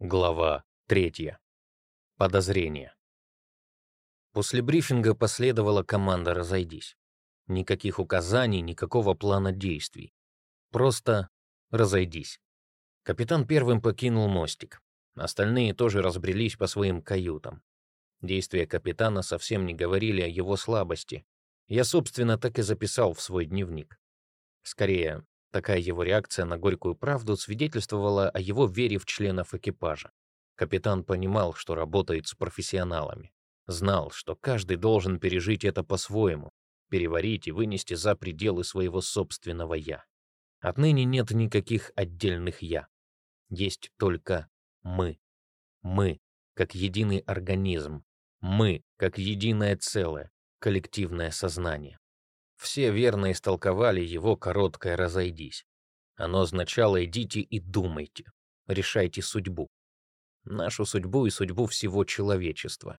Глава 3. Подозрение. После брифинга последовала команда «Разойдись». Никаких указаний, никакого плана действий. Просто «разойдись». Капитан первым покинул мостик. Остальные тоже разбрелись по своим каютам. Действия капитана совсем не говорили о его слабости. Я, собственно, так и записал в свой дневник. Скорее, Такая его реакция на горькую правду свидетельствовала о его вере в членов экипажа. Капитан понимал, что работает с профессионалами. Знал, что каждый должен пережить это по-своему, переварить и вынести за пределы своего собственного «я». Отныне нет никаких отдельных «я». Есть только мы. Мы, как единый организм. Мы, как единое целое, коллективное сознание. Все верно истолковали его короткое «разойдись». Оно означало «идите и думайте, решайте судьбу». Нашу судьбу и судьбу всего человечества.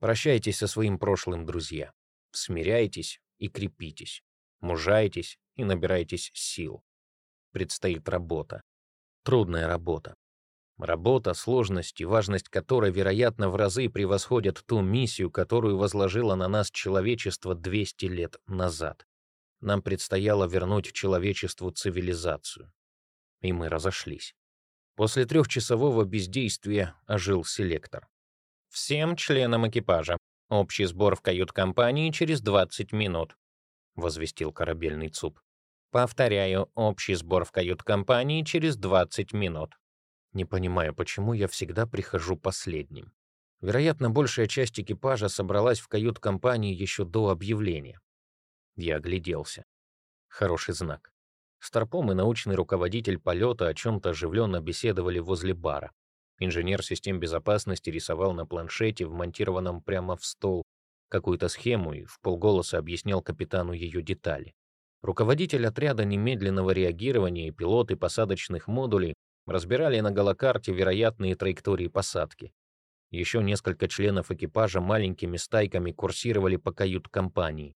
Прощайтесь со своим прошлым, друзья. Смиряйтесь и крепитесь. Мужайтесь и набирайтесь сил. Предстоит работа. Трудная работа. Работа, сложность и важность которой, вероятно, в разы превосходят ту миссию, которую возложило на нас человечество 200 лет назад. Нам предстояло вернуть человечеству цивилизацию. И мы разошлись. После трехчасового бездействия ожил селектор. «Всем членам экипажа. Общий сбор в кают-компании через 20 минут», — возвестил корабельный ЦУП. «Повторяю, общий сбор в кают-компании через 20 минут». Не понимаю, почему я всегда прихожу последним. Вероятно, большая часть экипажа собралась в кают-компании еще до объявления. Я огляделся. Хороший знак. Старпом и научный руководитель полета о чем-то оживленно беседовали возле бара. Инженер систем безопасности рисовал на планшете, вмонтированном прямо в стол, какую-то схему и в полголоса объяснял капитану ее детали. Руководитель отряда немедленного реагирования и пилоты посадочных модулей разбирали на голокарте вероятные траектории посадки. Еще несколько членов экипажа маленькими стайками курсировали по кают-компании.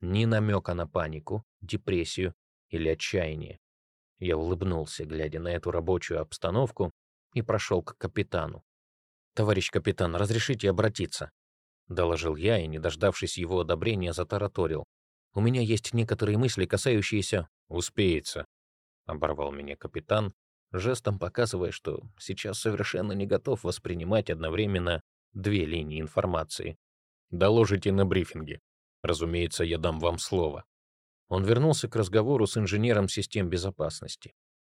Ни намека на панику, депрессию или отчаяние. Я улыбнулся, глядя на эту рабочую обстановку, и прошел к капитану. «Товарищ капитан, разрешите обратиться?» — доложил я и, не дождавшись его одобрения, затараторил. «У меня есть некоторые мысли, касающиеся...» «Успеется», — оборвал меня капитан, жестом показывая, что сейчас совершенно не готов воспринимать одновременно две линии информации. «Доложите на брифинге. Разумеется, я дам вам слово». Он вернулся к разговору с инженером систем безопасности.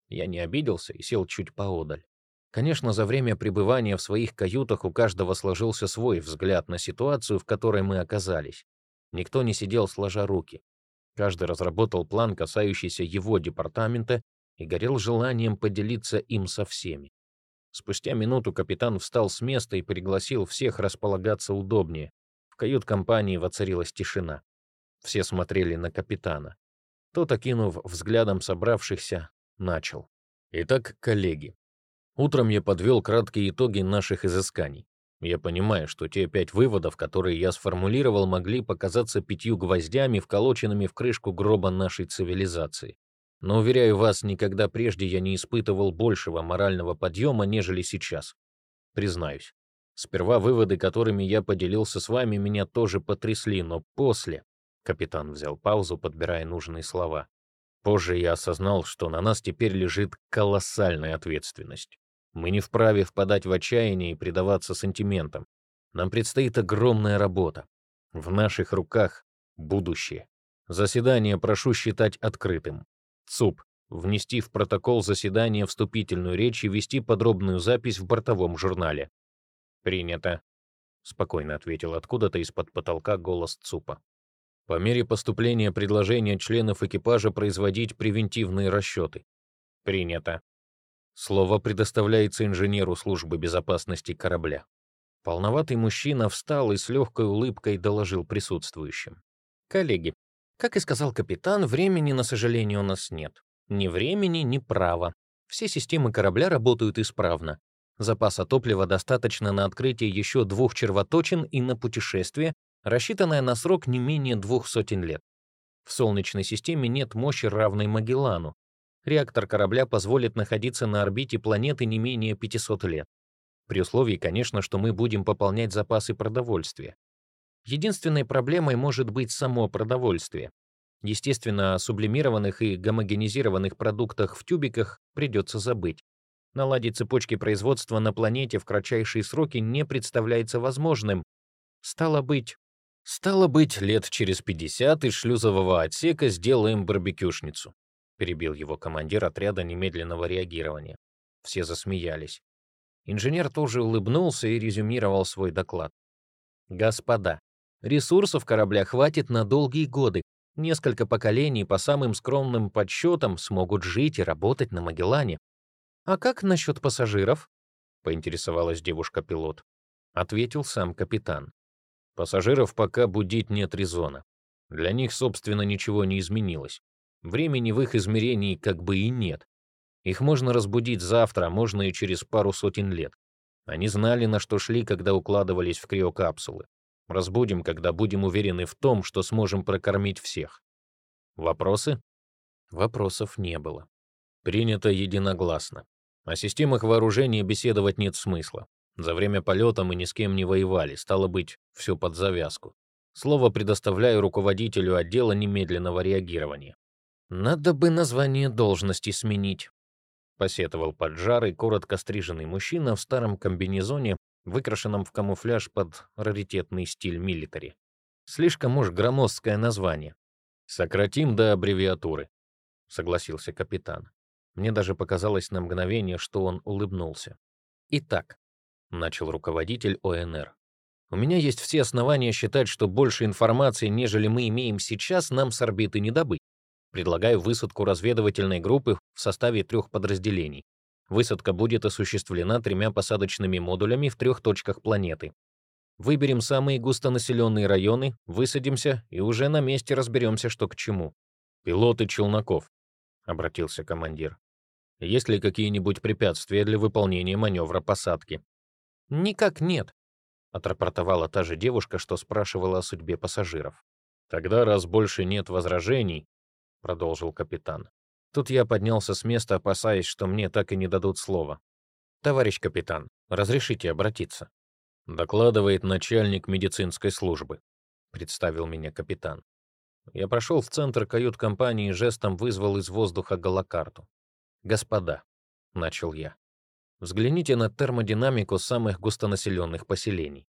Я не обиделся и сел чуть поодаль. Конечно, за время пребывания в своих каютах у каждого сложился свой взгляд на ситуацию, в которой мы оказались. Никто не сидел сложа руки. Каждый разработал план, касающийся его департамента и горел желанием поделиться им со всеми. Спустя минуту капитан встал с места и пригласил всех располагаться удобнее. Кают-компании воцарилась тишина. Все смотрели на капитана. Тот, окинув взглядом собравшихся, начал. «Итак, коллеги, утром я подвел краткие итоги наших изысканий. Я понимаю, что те пять выводов, которые я сформулировал, могли показаться пятью гвоздями, вколоченными в крышку гроба нашей цивилизации. Но, уверяю вас, никогда прежде я не испытывал большего морального подъема, нежели сейчас. Признаюсь. Сперва выводы, которыми я поделился с вами, меня тоже потрясли, но после... Капитан взял паузу, подбирая нужные слова. Позже я осознал, что на нас теперь лежит колоссальная ответственность. Мы не вправе впадать в отчаяние и предаваться сантиментам. Нам предстоит огромная работа. В наших руках будущее. Заседание прошу считать открытым. ЦУП. Внести в протокол заседания вступительную речь и вести подробную запись в бортовом журнале. «Принято», — спокойно ответил откуда-то из-под потолка голос ЦУПа. По мере поступления предложения членов экипажа производить превентивные расчеты. Принято. Слово предоставляется инженеру службы безопасности корабля. Полноватый мужчина встал и с легкой улыбкой доложил присутствующим. «Коллеги, как и сказал капитан, времени, на сожаление, у нас нет. Ни времени, ни права. Все системы корабля работают исправно. Запаса топлива достаточно на открытие еще двух червоточин и на путешествие, рассчитанное на срок не менее двух сотен лет. В Солнечной системе нет мощи, равной Магеллану. Реактор корабля позволит находиться на орбите планеты не менее 500 лет. При условии, конечно, что мы будем пополнять запасы продовольствия. Единственной проблемой может быть само продовольствие. Естественно, о сублимированных и гомогенизированных продуктах в тюбиках придется забыть. Наладить цепочки производства на планете в кратчайшие сроки не представляется возможным. Стало быть, стало быть, лет через 50 из шлюзового отсека сделаем барбекюшницу, перебил его командир отряда немедленного реагирования. Все засмеялись. Инженер тоже улыбнулся и резюмировал свой доклад. Господа, ресурсов корабля хватит на долгие годы. Несколько поколений по самым скромным подсчетам смогут жить и работать на Магеллане. «А как насчет пассажиров?» — поинтересовалась девушка-пилот. Ответил сам капитан. «Пассажиров пока будить нет резона. Для них, собственно, ничего не изменилось. Времени в их измерении как бы и нет. Их можно разбудить завтра, а можно и через пару сотен лет. Они знали, на что шли, когда укладывались в криокапсулы. Разбудим, когда будем уверены в том, что сможем прокормить всех. Вопросы? Вопросов не было. Принято единогласно. О системах вооружения беседовать нет смысла. За время полета мы ни с кем не воевали, стало быть, все под завязку. Слово предоставляю руководителю отдела немедленного реагирования. «Надо бы название должности сменить», — посетовал поджарый, коротко стриженный мужчина в старом комбинезоне, выкрашенном в камуфляж под раритетный стиль милитари. Слишком уж громоздкое название. «Сократим до аббревиатуры», — согласился капитан. Мне даже показалось на мгновение, что он улыбнулся. «Итак», — начал руководитель ОНР, «у меня есть все основания считать, что больше информации, нежели мы имеем сейчас, нам с орбиты не добыть. Предлагаю высадку разведывательной группы в составе трех подразделений. Высадка будет осуществлена тремя посадочными модулями в трех точках планеты. Выберем самые густонаселенные районы, высадимся и уже на месте разберемся, что к чему. Пилоты челноков, обратился командир. Есть ли какие-нибудь препятствия для выполнения маневра посадки? Никак нет, отрапортовала та же девушка, что спрашивала о судьбе пассажиров. Тогда, раз больше нет возражений, продолжил капитан. Тут я поднялся с места, опасаясь, что мне так и не дадут слова. Товарищ капитан, разрешите обратиться? Докладывает начальник медицинской службы, представил меня капитан. Я прошел в центр кают-компании и жестом вызвал из воздуха голокарту. «Господа», — начал я, — «взгляните на термодинамику самых густонаселенных поселений».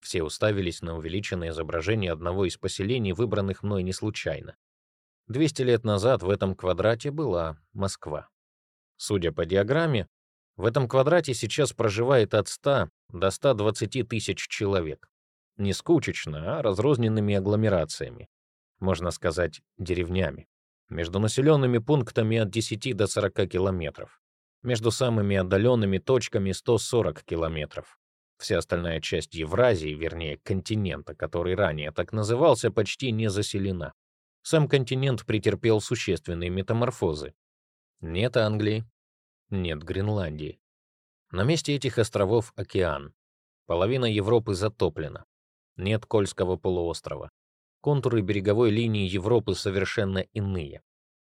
Все уставились на увеличенное изображение одного из поселений, выбранных мной не случайно. 200 лет назад в этом квадрате была Москва. Судя по диаграмме, в этом квадрате сейчас проживает от 100 до 120 тысяч человек. Не скучечно, а разрозненными агломерациями можно сказать, деревнями. Между населенными пунктами от 10 до 40 километров. Между самыми отдаленными точками 140 километров. Вся остальная часть Евразии, вернее, континента, который ранее так назывался, почти не заселена. Сам континент претерпел существенные метаморфозы. Нет Англии, нет Гренландии. На месте этих островов океан. Половина Европы затоплена. Нет Кольского полуострова контуры береговой линии Европы совершенно иные.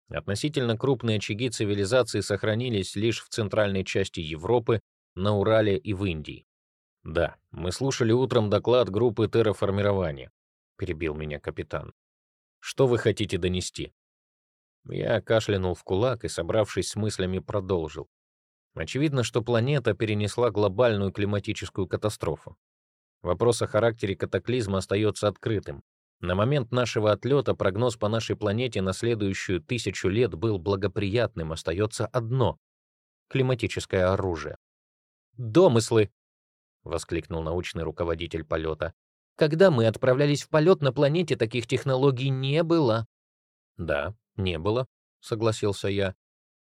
Относительно крупные очаги цивилизации сохранились лишь в центральной части Европы, на Урале и в Индии. «Да, мы слушали утром доклад группы терраформирования», — перебил меня капитан. «Что вы хотите донести?» Я кашлянул в кулак и, собравшись с мыслями, продолжил. Очевидно, что планета перенесла глобальную климатическую катастрофу. Вопрос о характере катаклизма остается открытым. На момент нашего отлета прогноз по нашей планете на следующую тысячу лет был благоприятным, остается одно — климатическое оружие. «Домыслы!» — воскликнул научный руководитель полета. «Когда мы отправлялись в полет, на планете таких технологий не было». «Да, не было», — согласился я.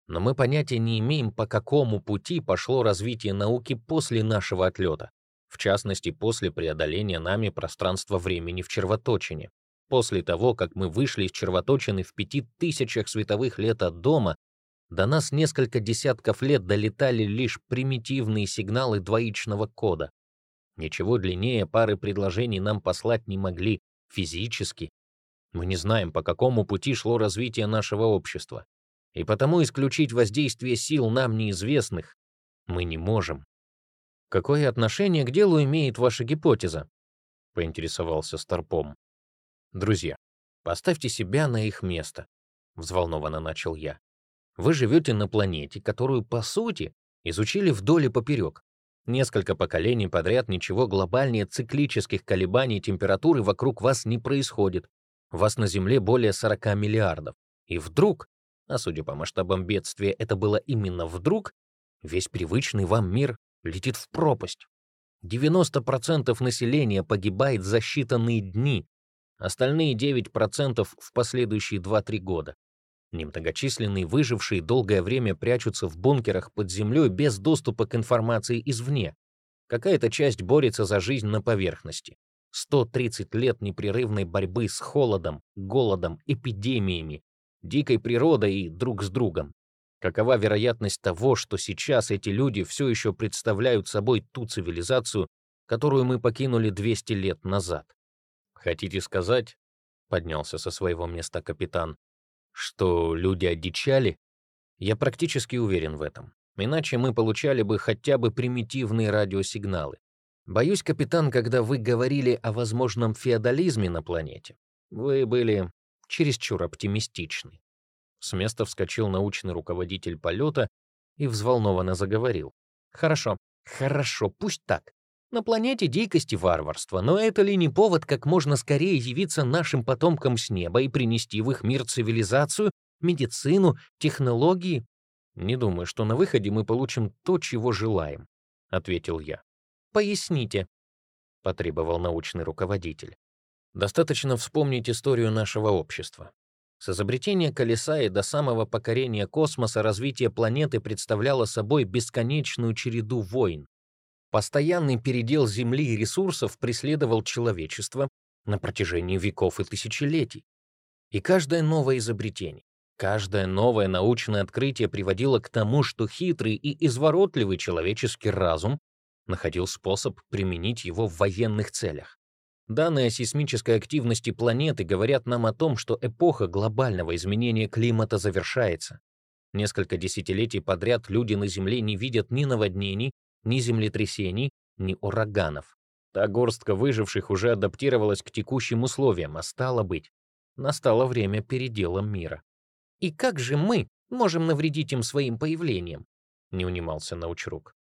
«Но мы понятия не имеем, по какому пути пошло развитие науки после нашего отлета в частности, после преодоления нами пространства-времени в червоточине. После того, как мы вышли из червоточины в пяти тысячах световых лет от дома, до нас несколько десятков лет долетали лишь примитивные сигналы двоичного кода. Ничего длиннее пары предложений нам послать не могли физически. Мы не знаем, по какому пути шло развитие нашего общества. И потому исключить воздействие сил нам неизвестных мы не можем. «Какое отношение к делу имеет ваша гипотеза?» — поинтересовался Старпом. «Друзья, поставьте себя на их место», — взволнованно начал я. «Вы живете на планете, которую, по сути, изучили вдоль и поперек. Несколько поколений подряд ничего глобальнее циклических колебаний температуры вокруг вас не происходит. Вас на Земле более 40 миллиардов. И вдруг, а судя по масштабам бедствия, это было именно вдруг, весь привычный вам мир летит в пропасть. 90% населения погибает за считанные дни, остальные 9% в последующие 2-3 года. Немногочисленные выжившие долгое время прячутся в бункерах под землей без доступа к информации извне. Какая-то часть борется за жизнь на поверхности. 130 лет непрерывной борьбы с холодом, голодом, эпидемиями, дикой природой и друг с другом. Какова вероятность того, что сейчас эти люди все еще представляют собой ту цивилизацию, которую мы покинули 200 лет назад? Хотите сказать, поднялся со своего места капитан, что люди одичали? Я практически уверен в этом. Иначе мы получали бы хотя бы примитивные радиосигналы. Боюсь, капитан, когда вы говорили о возможном феодализме на планете, вы были чересчур оптимистичны. С места вскочил научный руководитель полета и взволнованно заговорил. «Хорошо, хорошо, пусть так. На планете дикость и варварство, но это ли не повод как можно скорее явиться нашим потомкам с неба и принести в их мир цивилизацию, медицину, технологии? Не думаю, что на выходе мы получим то, чего желаем, ответил я. Поясните, потребовал научный руководитель. Достаточно вспомнить историю нашего общества. С изобретения колеса и до самого покорения космоса развитие планеты представляло собой бесконечную череду войн, Постоянный передел земли и ресурсов преследовал человечество на протяжении веков и тысячелетий. И каждое новое изобретение, каждое новое научное открытие приводило к тому, что хитрый и изворотливый человеческий разум находил способ применить его в военных целях. Данные о сейсмической активности планеты говорят нам о том, что эпоха глобального изменения климата завершается. Несколько десятилетий подряд люди на Земле не видят ни наводнений, ни землетрясений, ни ураганов. Та горстка выживших уже адаптировалась к текущим условиям, а стало быть, настало время передела мира. «И как же мы можем навредить им своим появлением?» — не унимался научрук.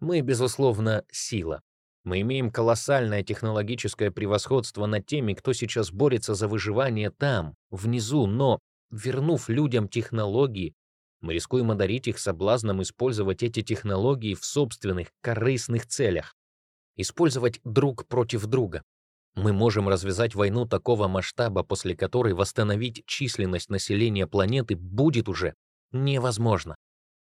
«Мы, безусловно, сила. Мы имеем колоссальное технологическое превосходство над теми, кто сейчас борется за выживание там, внизу, но, вернув людям технологии, мы рискуем одарить их соблазном использовать эти технологии в собственных корыстных целях. Использовать друг против друга. Мы можем развязать войну такого масштаба, после которой восстановить численность населения планеты будет уже невозможно.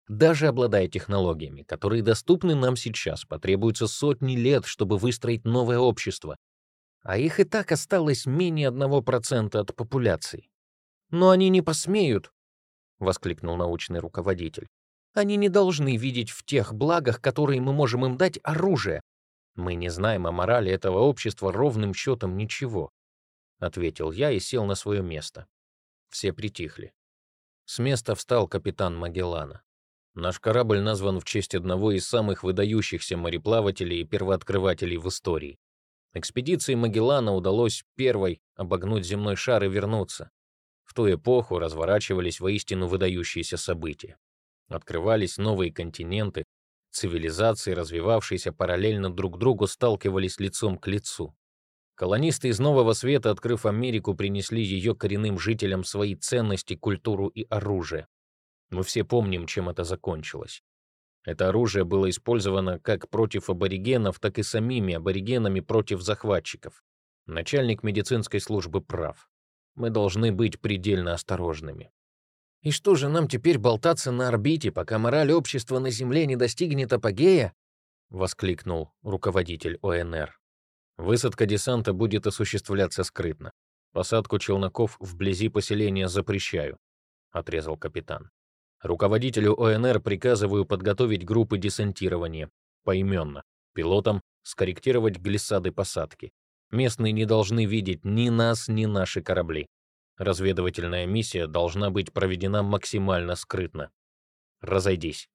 Даже обладая технологиями, которые доступны нам сейчас, потребуется сотни лет, чтобы выстроить новое общество. А их и так осталось менее 1% от популяции. Но они не посмеют воскликнул научный руководитель. Они не должны видеть в тех благах, которые мы можем им дать, оружие. Мы не знаем о морали этого общества ровным счетом ничего, ответил я и сел на свое место. Все притихли. С места встал капитан Магеллана. Наш корабль назван в честь одного из самых выдающихся мореплавателей и первооткрывателей в истории. Экспедиции Магеллана удалось первой обогнуть земной шар и вернуться. В ту эпоху разворачивались воистину выдающиеся события. Открывались новые континенты, цивилизации, развивавшиеся параллельно друг другу, сталкивались лицом к лицу. Колонисты из Нового Света, открыв Америку, принесли ее коренным жителям свои ценности, культуру и оружие. Мы все помним, чем это закончилось. Это оружие было использовано как против аборигенов, так и самими аборигенами против захватчиков. Начальник медицинской службы прав. Мы должны быть предельно осторожными. И что же нам теперь болтаться на орбите, пока мораль общества на Земле не достигнет апогея? воскликнул руководитель ОНР. Высадка десанта будет осуществляться скрытно. Посадку челноков вблизи поселения запрещаю, отрезал капитан. Руководителю ОНР приказываю подготовить группы десантирования поименно. Пилотам скорректировать глиссады посадки. Местные не должны видеть ни нас, ни наши корабли. Разведывательная миссия должна быть проведена максимально скрытно. Разойдись.